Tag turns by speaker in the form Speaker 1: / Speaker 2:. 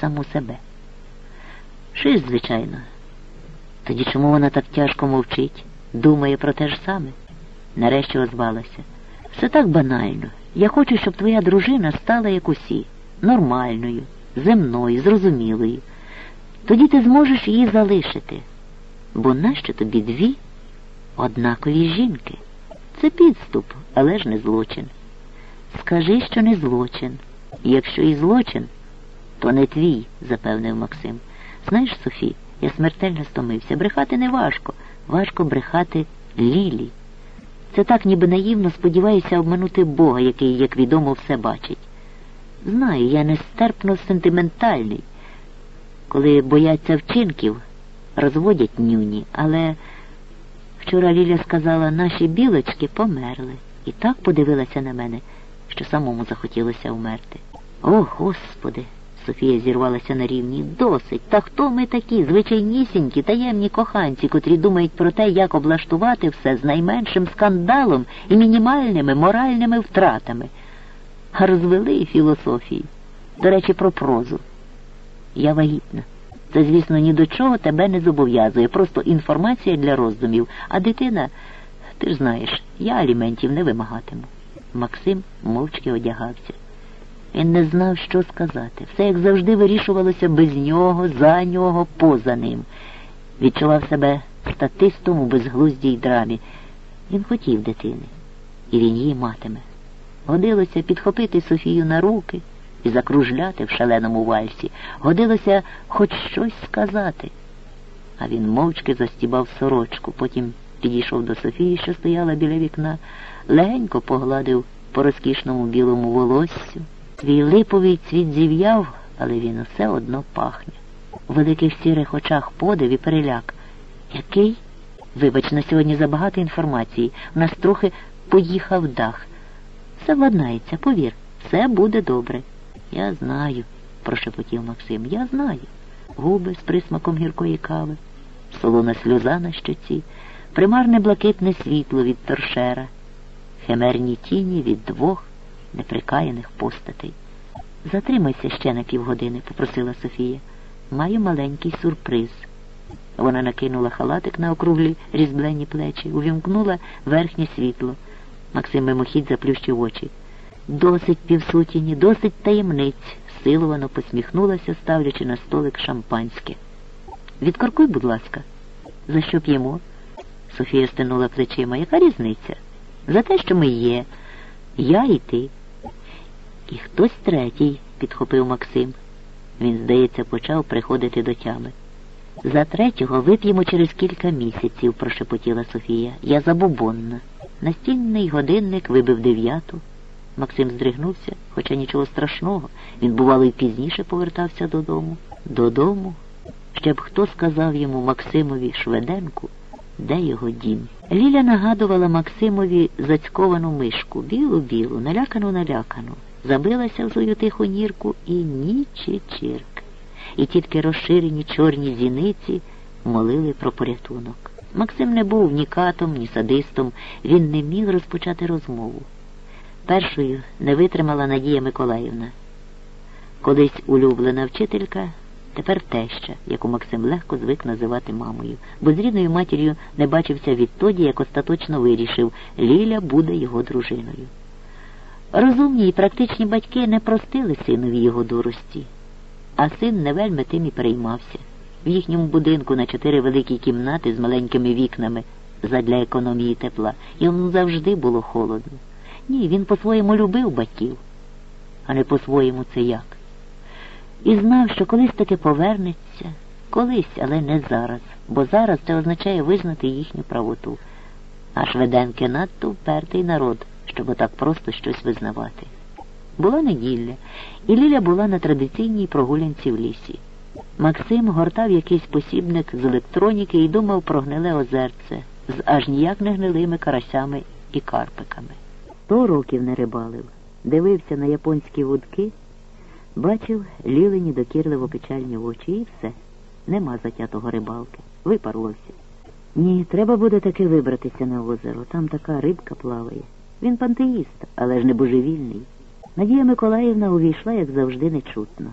Speaker 1: саму себе. Шиш, звичайно. Тоді чому вона так тяжко мовчить, думає про те ж саме? Нарешті озвалася. Все так банально. Я хочу, щоб твоя дружина стала як усі, нормальною, земною, зрозумілою. Тоді ти зможеш її залишити. Бо нащо тобі дві однакові жінки? Це підступ, але ж не злочин. Скажи, що не злочин. Якщо і злочин, то не твій, запевнив Максим. Знаєш, Софі, я смертельно стомився. Брехати не важко. Важко брехати Лілі. Це так ніби наївно сподіваюся обманути Бога, який, як відомо, все бачить. Знаю, я нестерпно сентиментальний. Коли бояться вчинків, розводять нюні, але вчора Ліля сказала, наші білочки померли. І так подивилася на мене, що самому захотілося вмерти. О, Господи! Софія зірвалася на рівні. Досить. Та хто ми такі, звичайнісінькі, таємні коханці, котрі думають про те, як облаштувати все з найменшим скандалом і мінімальними моральними втратами. А розвели і філософії. До речі, про прозу. Я вагітна. Це, звісно, ні до чого тебе не зобов'язує, просто інформація для роздумів. А дитина, ти ж знаєш, я аліментів не вимагатиму. Максим мовчки одягався. Він не знав, що сказати. Все, як завжди, вирішувалося без нього, за нього, поза ним. Відчував себе статистом у безглуздій драмі. Він хотів дитини, і він її матиме. Годилося підхопити Софію на руки і закружляти в шаленому вальсі. Годилося хоч щось сказати. А він мовчки застібав сорочку, потім підійшов до Софії, що стояла біля вікна, легенько погладив по розкішному білому волоссю. Твій липовий цвіт зів'яв, але він усе одно пахне. У великих сірих очах подив і переляк. Який? Вибач, на сьогодні забагато інформації. У нас трохи поїхав дах. Все владнається, повір, все буде добре. Я знаю, прошепотів Максим, я знаю. Губи з присмаком гіркої кави, солона сльоза на щоці, примарне блакитне світло від торшера, химерні тіні від двох неприкаяних постатей. Затримайся ще на півгодини, попросила Софія. Маю маленький сюрприз. Вона накинула халатик на округлі різблені плечі, увімкнула верхнє світло. Максим мимохідь заплющив очі. Досить півсутіні, досить таємниць, силовано посміхнулася, ставлячи на столик шампанське. Відкоркуй, будь ласка, за що п'ємо? Софія стинула плечима. Яка різниця? За те, що ми є, я і ти. І хтось третій, підхопив Максим. Він, здається, почав приходити до тями. За третього вип'ємо через кілька місяців, прошепотіла Софія. Я забобонна. Настільний годинник вибив дев'яту. Максим здригнувся, хоча нічого страшного. Він, бувало, й пізніше повертався додому. Додому? Ще б хто сказав йому Максимові Шведенку, де його дім. Ліля нагадувала Максимові зацьковану мишку, білу-білу, налякану-налякану забилася в свою тиху нірку і нічі чирк. І тільки розширені чорні зіниці молили про порятунок. Максим не був ні катом, ні садистом, він не міг розпочати розмову. Першою не витримала Надія Миколаївна. Колись улюблена вчителька, тепер теща, яку Максим легко звик називати мамою, бо з рідною матір'ю не бачився відтоді, як остаточно вирішив, Ліля буде його дружиною. Розумні і практичні батьки не простили синові його дурості, а син не вельми тим і переймався. В їхньому будинку на чотири великі кімнати з маленькими вікнами задля економії тепла. Йому завжди було холодно. Ні, він по-своєму любив батьків, а не по-своєму це як. І знав, що колись таки повернеться, колись, але не зараз, бо зараз це означає визнати їхню правоту. А шведенки надто впертий народ щоб отак просто щось визнавати. Була неділя, і Ліля була на традиційній прогулянці в лісі. Максим гортав якийсь посібник з електроніки і думав про гниле озерце з аж ніяк не гнилими карасями і карпиками. Сто років не рибалив, дивився на японські вудки, бачив лілені докірливо печальні очі і все. Нема затятого рибалки. Випарлося. Ні, треба буде таки вибратися на озеро. Там така рибка плаває. Він пантеїст, але ж не божевільний. Надія Миколаївна увійшла, як завжди, нечутно.